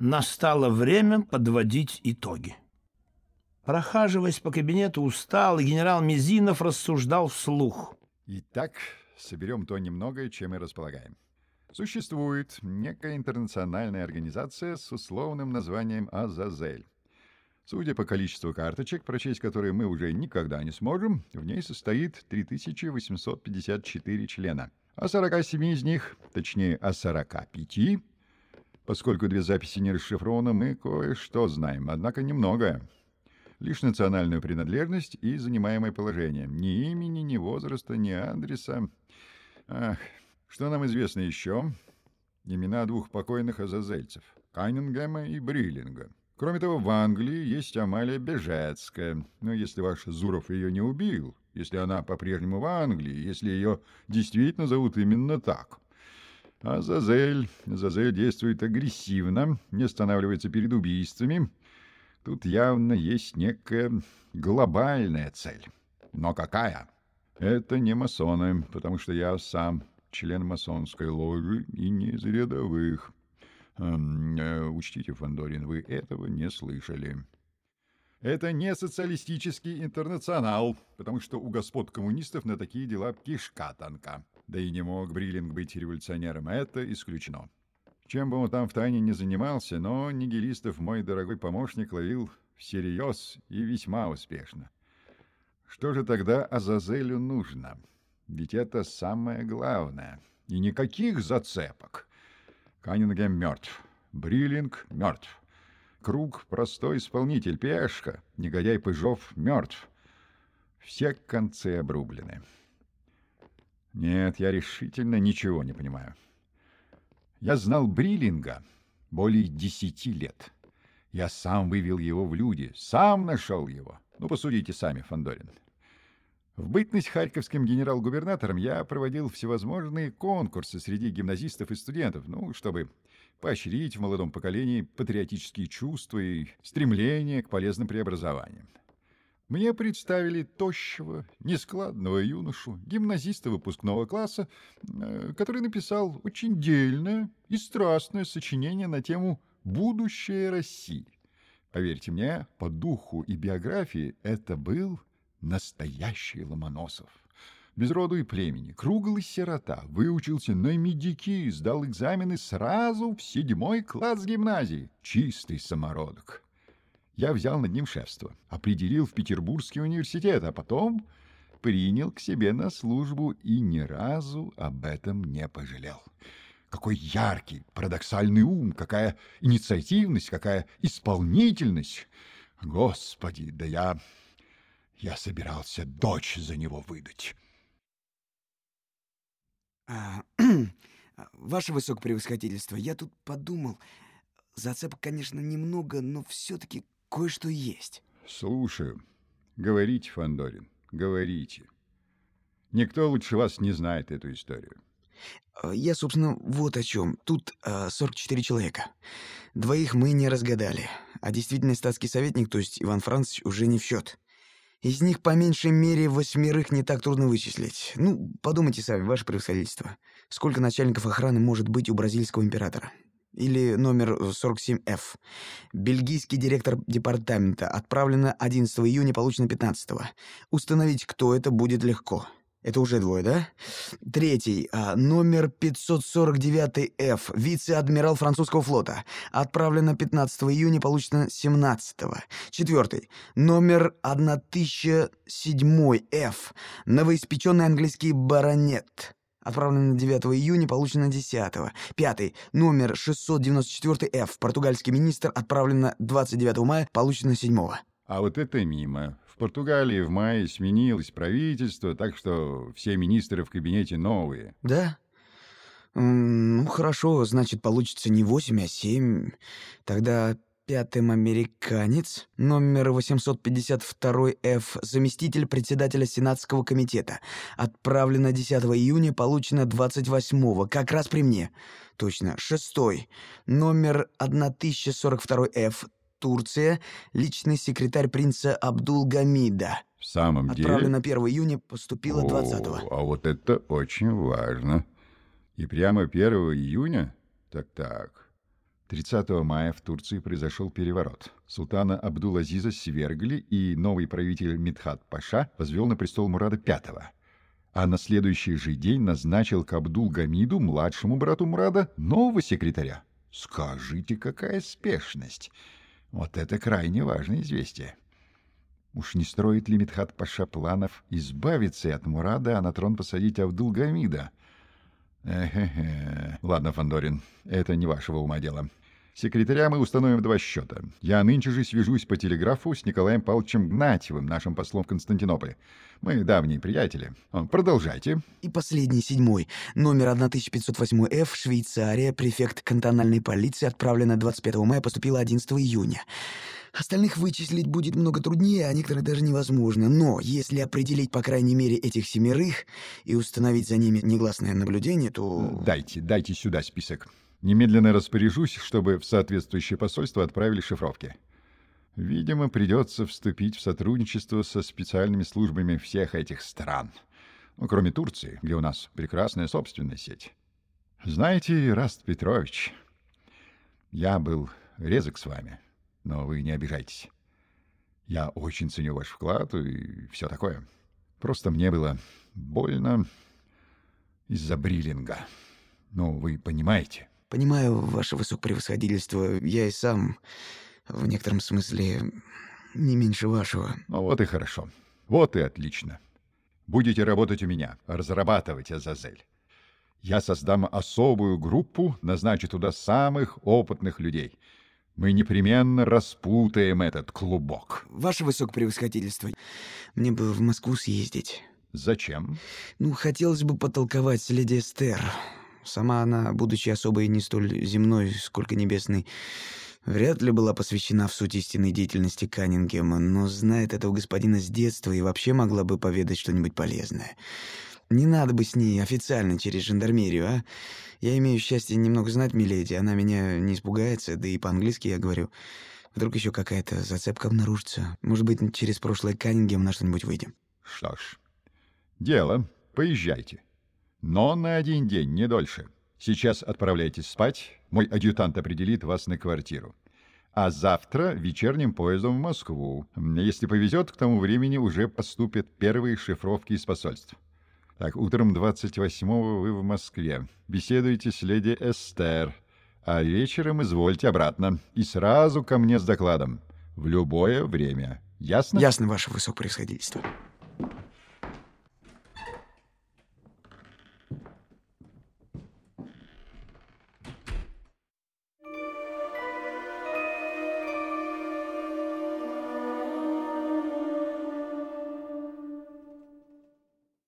Настало время подводить итоги. Прохаживаясь по кабинету усталый, генерал Мизинов рассуждал вслух. Итак, соберем то немногое, чем мы располагаем. Существует некая интернациональная организация с условным названием «Азазель». Судя по количеству карточек, прочесть которые мы уже никогда не сможем, в ней состоит 3854 члена. О 47 из них, точнее о 45, поскольку две записи не расшифрованы, мы кое-что знаем, однако немного. Лишь национальную принадлежность и занимаемое положение. Ни имени, ни возраста, ни адреса. Ах, что нам известно еще? Имена двух покойных азазельцев — Кайнингема и Бриллинга. Кроме того, в Англии есть Амалия Бежецкая. Но если ваш Зуров ее не убил, если она по-прежнему в Англии, если ее действительно зовут именно так. А Зазель, Зазель действует агрессивно, не останавливается перед убийствами. Тут явно есть некая глобальная цель. Но какая? Это не масоны, потому что я сам член масонской ложи и не из рядовых. Эм, э, учтите, Фандорин, вы этого не слышали. Это не социалистический интернационал, потому что у господ коммунистов на такие дела кишка танка. Да и не мог Бриллинг быть революционером, это исключено. Чем бы он там в тайне не занимался, но нигилистов мой дорогой помощник ловил всерьез и весьма успешно. Что же тогда Азазелю нужно? Ведь это самое главное. И никаких зацепок. Каннингем мертв. Бриллинг мертв. Круг — простой исполнитель, пешка. Негодяй Пыжов мертв. Все концы обрублены. Нет, я решительно ничего не понимаю. Я знал Бриллинга более десяти лет. Я сам вывел его в люди, сам нашел его. Ну, посудите сами, Фандорин. В бытность харьковским генерал-губернатором я проводил всевозможные конкурсы среди гимназистов и студентов, ну, чтобы поощрить в молодом поколении патриотические чувства и стремление к полезным преобразованиям. Мне представили тощего, нескладного юношу, гимназиста выпускного класса, э, который написал очень дельное и страстное сочинение на тему «Будущее России». Поверьте мне, по духу и биографии это был Настоящий Ломоносов. Без роду и племени, круглый сирота, выучился на медики, сдал экзамены сразу в седьмой класс гимназии. Чистый самородок. Я взял над ним шефство, определил в Петербургский университет, а потом принял к себе на службу и ни разу об этом не пожалел. Какой яркий, парадоксальный ум, какая инициативность, какая исполнительность. Господи, да я я собирался дочь за него выдать. А, ваше высокопревосходительство, я тут подумал. Зацепок, конечно, немного, но все-таки кое-что есть. Слушаю. Говорите, Фандорин, говорите. Никто лучше вас не знает эту историю. А, я, собственно, вот о чем. Тут э, а, 44 человека. Двоих мы не разгадали. А действительно статский советник, то есть Иван Францович, уже не в счет. Из них по меньшей мере восьмерых не так трудно вычислить. Ну, подумайте сами, ваше превосходительство. Сколько начальников охраны может быть у бразильского императора? Или номер 47F. Бельгийский директор департамента. Отправлено 11 июня, получено 15. Установить, кто это, будет легко. Это уже двое, да? Третий. А, номер 549F. Вице-адмирал французского флота. Отправлено 15 июня, получено 17. Четвертый. Номер 1007F. Новоиспеченный английский баронет. Отправлено 9 июня, получено 10. Пятый. Номер 694F. Португальский министр. Отправлено 29 мая, получено 7. А вот это мимо. В Португалии в мае сменилось правительство, так что все министры в кабинете новые. Да? Ну, хорошо, значит, получится не 8, а 7. Тогда пятым американец, номер 852F, заместитель председателя Сенатского комитета. Отправлено 10 июня, получено 28 как раз при мне. Точно, шестой, номер 1042F, Турция, личный секретарь принца Абдулгамида. В самом деле? Отправлено 1 июня, поступило 20-го. А вот это очень важно. И прямо 1 июня? Так-так. 30 мая в Турции произошел переворот. Султана Абдул-Азиза свергли, и новый правитель Мидхат Паша возвел на престол Мурада V. А на следующий же день назначил к Абдул-Гамиду, младшему брату Мурада, нового секретаря. Скажите, какая спешность! Вот это крайне важное известие. Уж не строит ли Мидхат Паша планов избавиться от Мурада, а на трон посадить Абдул-Гамида? Эхе-хе. Ладно, Фандорин, это не вашего ума дело. Секретаря мы установим два счета. Я нынче же свяжусь по телеграфу с Николаем Павловичем Гнатьевым, нашим послом в Константинополе. Мы давние приятели. Продолжайте. И последний, седьмой. Номер 1508F, Швейцария, префект кантональной полиции, отправлено 25 мая, поступило 11 июня. Остальных вычислить будет много труднее, а некоторых даже невозможно. Но если определить, по крайней мере, этих семерых и установить за ними негласное наблюдение, то... Дайте, дайте сюда список. Немедленно распоряжусь, чтобы в соответствующее посольство отправили шифровки. Видимо, придется вступить в сотрудничество со специальными службами всех этих стран. Ну, кроме Турции, где у нас прекрасная собственная сеть. Знаете, Раст Петрович, я был резок с вами, но вы не обижайтесь. Я очень ценю ваш вклад и все такое. Просто мне было больно из-за бриллинга. Ну, вы понимаете. Понимаю, ваше высокопревосходительство, я и сам в некотором смысле не меньше вашего. Ну вот и хорошо. Вот и отлично. Будете работать у меня, разрабатывать Азазель. Я создам особую группу, назначу туда самых опытных людей. Мы непременно распутаем этот клубок. Ваше высокопревосходительство, мне бы в Москву съездить. Зачем? Ну, хотелось бы потолковать с леди Эстер. Сама она, будучи особой не столь земной, сколько небесной, вряд ли была посвящена в суть истинной деятельности Каннингема, но знает этого господина с детства и вообще могла бы поведать что-нибудь полезное. Не надо бы с ней официально через жандармерию, а? Я имею счастье немного знать Миледи, она меня не испугается, да и по-английски я говорю. Вдруг еще какая-то зацепка обнаружится. Может быть, через прошлое Каннингем на что-нибудь выйдем. Что ж, дело. Поезжайте. Но на один день, не дольше. Сейчас отправляйтесь спать, мой адъютант определит вас на квартиру. А завтра вечерним поездом в Москву. Если повезет, к тому времени уже поступят первые шифровки из посольств. Так, утром 28-го вы в Москве. Беседуете с леди Эстер. А вечером извольте обратно. И сразу ко мне с докладом. В любое время. Ясно? Ясно, ваше высокопревосходительство.